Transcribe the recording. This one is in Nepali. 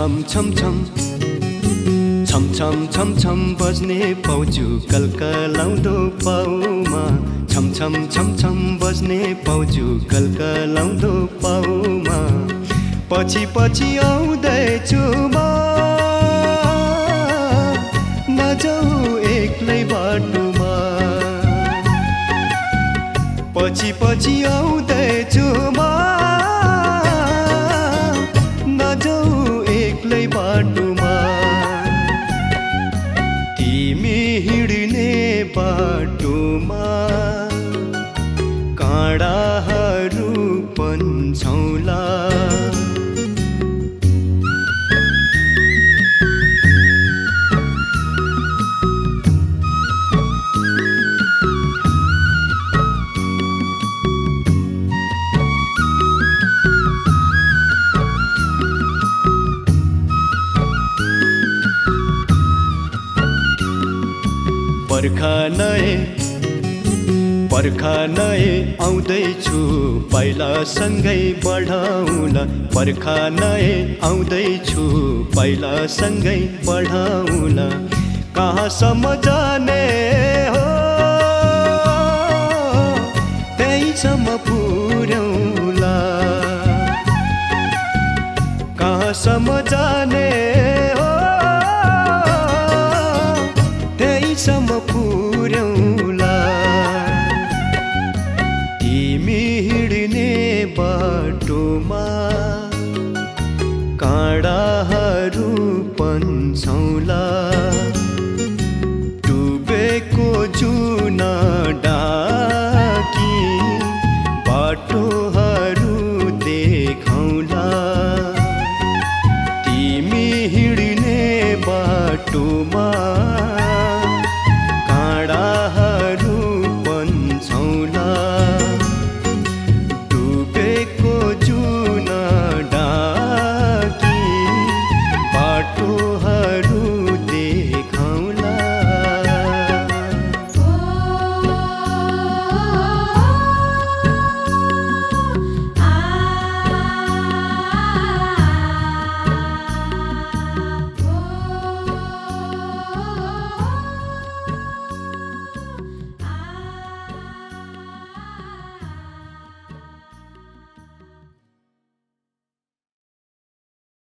छम छम छम। छम छम छम छम बज्ने पाउजु कलकलाउँदो पाउमा। छम छम छम छम बज्ने पाउजु कलकलाउँदो पाउमा। पछि पछि आउँदैछु म। नजाऊ एक्लै बाटोमा। पछि पछि आउँदैछु म। हुन्छौँला। बर्खा नए पर्खा नए आउँदैछु पहिलासँगै बढाउला पर्खा नए आउँदैछु पहिलासँगै बढाउला कहाँसम्म जाने हो? त्यहीसम्म पुर्याउला। कहाँसम्म जाने हो? त्यहीसम्म पुर्याउला। 分手了